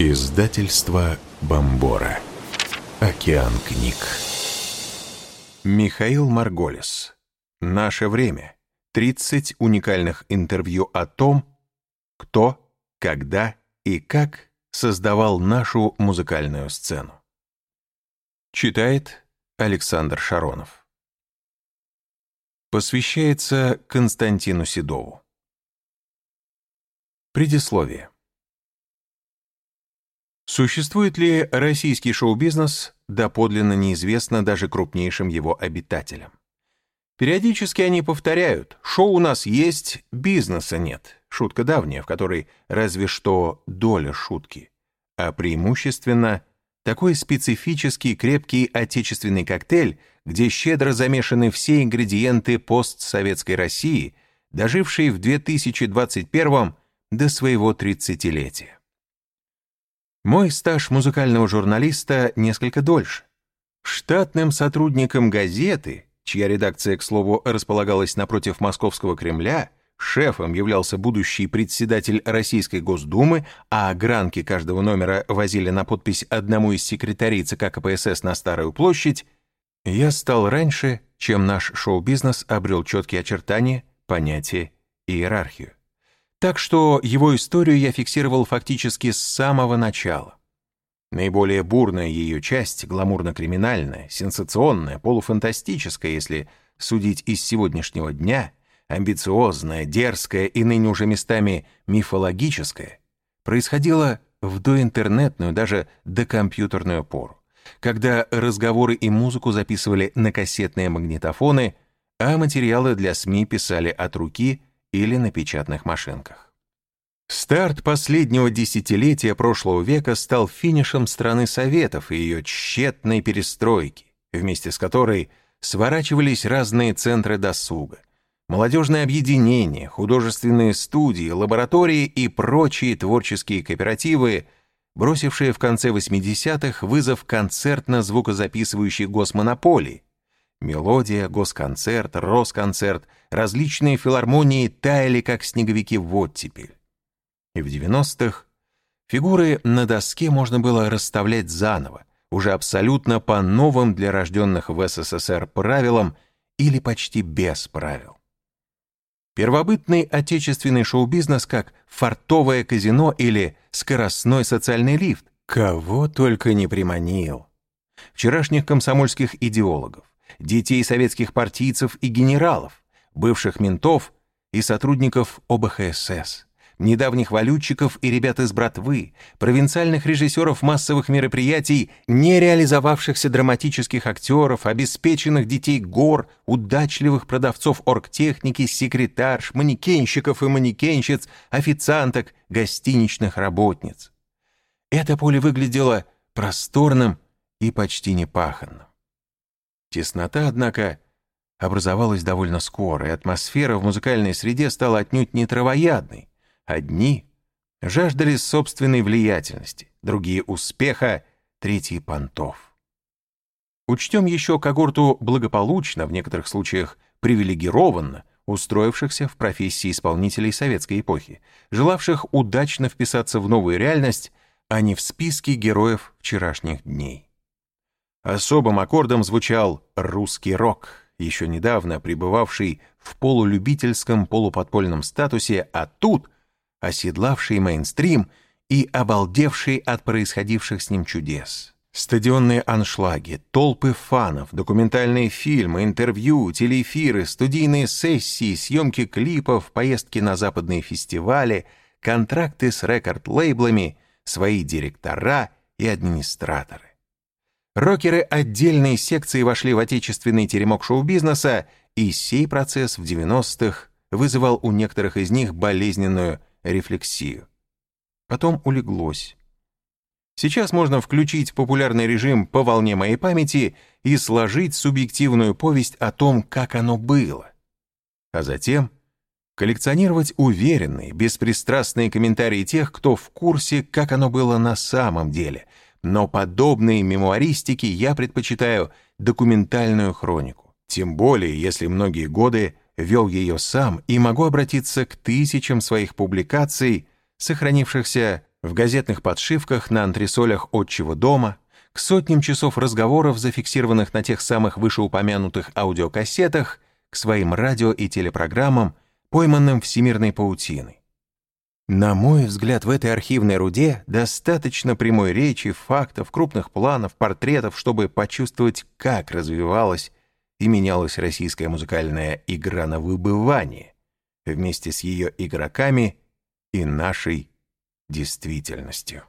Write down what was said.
Издательство Бомбора. Океан книг. Михаил Марголис. Наше время. 30 уникальных интервью о том, кто, когда и как создавал нашу музыкальную сцену. Читает Александр Шаронов. Посвящается Константину Седову. Предисловие. Существует ли российский шоу-бизнес, доподлинно неизвестно даже крупнейшим его обитателям. Периодически они повторяют, шоу у нас есть, бизнеса нет. Шутка давняя, в которой разве что доля шутки. А преимущественно такой специфический крепкий отечественный коктейль, где щедро замешаны все ингредиенты постсоветской России, дожившей в 2021 до своего 30-летия. Мой стаж музыкального журналиста несколько дольше. Штатным сотрудником газеты, чья редакция, к слову, располагалась напротив Московского Кремля, шефом являлся будущий председатель Российской Госдумы, а гранки каждого номера возили на подпись одному из секретарей ЦК КПСС на Старую площадь, я стал раньше, чем наш шоу-бизнес обрел четкие очертания, понятия и иерархию. Так что его историю я фиксировал фактически с самого начала. Наиболее бурная ее часть, гламурно-криминальная, сенсационная, полуфантастическая, если судить из сегодняшнего дня, амбициозная, дерзкая и ныне уже местами мифологическая, происходила в доинтернетную, даже докомпьютерную пору, когда разговоры и музыку записывали на кассетные магнитофоны, а материалы для СМИ писали от руки или на печатных машинках. Старт последнего десятилетия прошлого века стал финишем страны Советов и ее тщетной перестройки, вместе с которой сворачивались разные центры досуга, молодежные объединения, художественные студии, лаборатории и прочие творческие кооперативы, бросившие в конце 80-х вызов концертно-звукозаписывающей госмонополии, Мелодия, госконцерт, росконцерт, различные филармонии таяли, как снеговики в оттепель. И в 90-х фигуры на доске можно было расставлять заново, уже абсолютно по новым для рожденных в СССР правилам или почти без правил. Первобытный отечественный шоу-бизнес как фартовое казино или скоростной социальный лифт, кого только не приманил. Вчерашних комсомольских идеологов, детей советских партийцев и генералов, бывших ментов и сотрудников ОБХСС, недавних валютчиков и ребят из братвы, провинциальных режиссеров массовых мероприятий, не реализовавшихся драматических актеров, обеспеченных детей гор, удачливых продавцов оргтехники, секретарш, манекенщиков и манекенщиц, официанток, гостиничных работниц. Это поле выглядело просторным и почти непаханным. Теснота, однако, образовалась довольно скоро, и атмосфера в музыкальной среде стала отнюдь не травоядной. Одни жаждали собственной влиятельности, другие — успеха, третьи — понтов. Учтем еще когорту благополучно, в некоторых случаях привилегированно, устроившихся в профессии исполнителей советской эпохи, желавших удачно вписаться в новую реальность, а не в списки героев вчерашних дней. Особым аккордом звучал русский рок, еще недавно пребывавший в полулюбительском полуподпольном статусе, а тут оседлавший мейнстрим и обалдевший от происходивших с ним чудес. Стадионные аншлаги, толпы фанов, документальные фильмы, интервью, телеэфиры, студийные сессии, съемки клипов, поездки на западные фестивали, контракты с рекорд-лейблами, свои директора и администраторы. Рокеры отдельной секции вошли в отечественный теремок шоу-бизнеса, и сей процесс в 90-х вызывал у некоторых из них болезненную рефлексию. Потом улеглось. Сейчас можно включить популярный режим по волне моей памяти и сложить субъективную повесть о том, как оно было. А затем коллекционировать уверенные, беспристрастные комментарии тех, кто в курсе, как оно было на самом деле — но подобной мемуаристике я предпочитаю документальную хронику. Тем более, если многие годы вел ее сам и могу обратиться к тысячам своих публикаций, сохранившихся в газетных подшивках на антресолях отчего дома, к сотням часов разговоров, зафиксированных на тех самых вышеупомянутых аудиокассетах, к своим радио и телепрограммам, пойманным всемирной паутиной. На мой взгляд, в этой архивной руде достаточно прямой речи, фактов, крупных планов, портретов, чтобы почувствовать, как развивалась и менялась российская музыкальная игра на выбывание вместе с ее игроками и нашей действительностью.